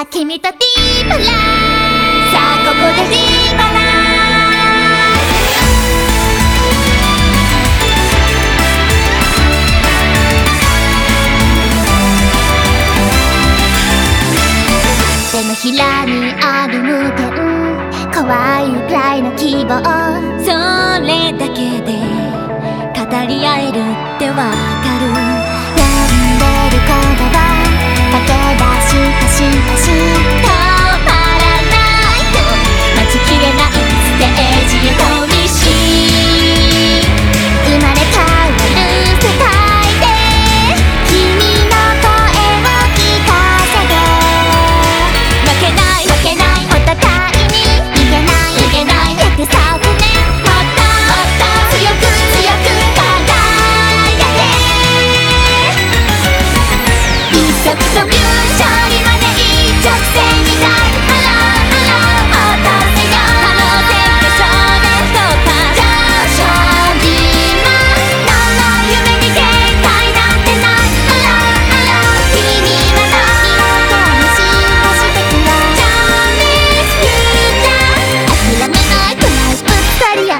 さあ君とディーパラ。さあここでディーパラ。手のひらにある無限可愛いくらいの希望。それだけで語り合えるってわかる。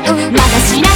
うまだ知らない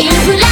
Sing for life.